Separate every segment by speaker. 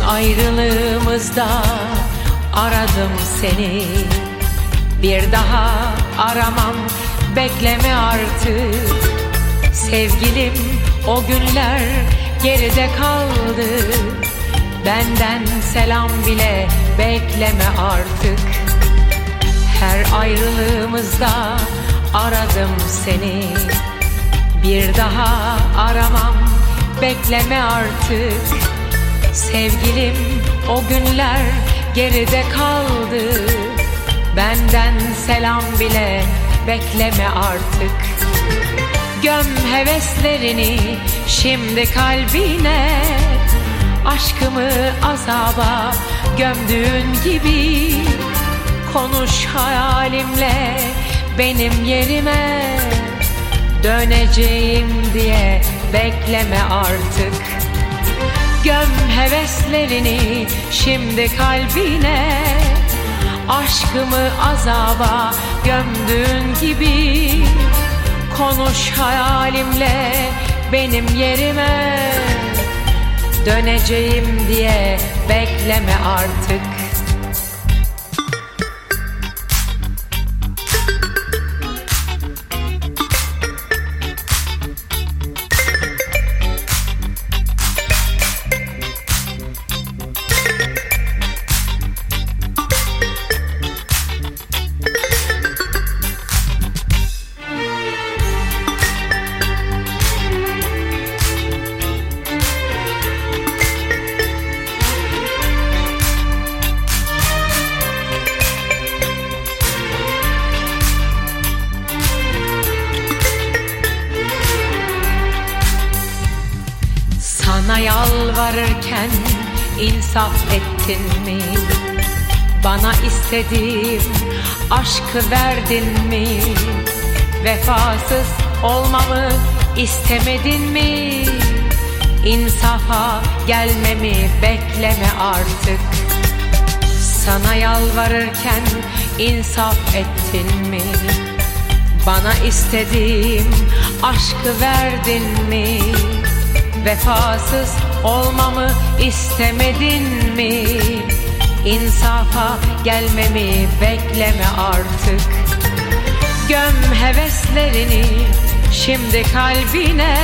Speaker 1: ayrılığımızda aradım seni. Bir daha aramam bekleme artık. Sevgilim o günler geride kaldı. Benden selam bile bekleme artık. Her ayrılığımızda aradım seni. Bir daha aramam bekleme artık Sevgilim o günler geride kaldı. Benden selam bile bekleme artık. Göm heveslerini şimdi kalbine. Aşkımı azaba gömdüğün gibi Konuş hayalimle benim yerime. Döneceğim diye bekleme artık Göm heveslerini şimdi kalbine. Aşkımı azaba gömdüğün gibi Konuş hayalimle benim yerime. Döneceğim diye bekleme artık Sana yalvarırken insaf ettin mi? Bana istediğim aşkı verdin mi? Vefasız olmamı istemedin mi? İnsafa gelmemi bekleme artık Sana yalvarırken insaf ettin mi? Bana istediğim aşkı verdin mi? Vefasız olmamı istemedin mi? İnsafa gelmemi bekleme artık. Göm heveslerini şimdi kalbine.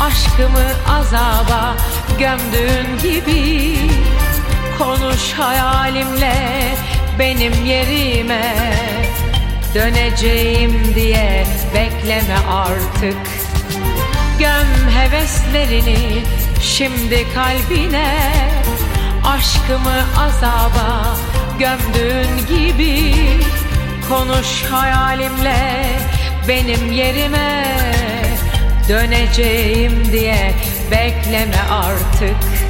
Speaker 1: Aşkımı azaba gömdüğün gibi Konuş hayalimle benim yerime. Döneceğim diye bekleme artık Göm heveslerini şimdi kalbine. Aşkımı azaba gömdüğün gibi Konuş hayalimle benim yerime. Döneceğim diye bekleme artık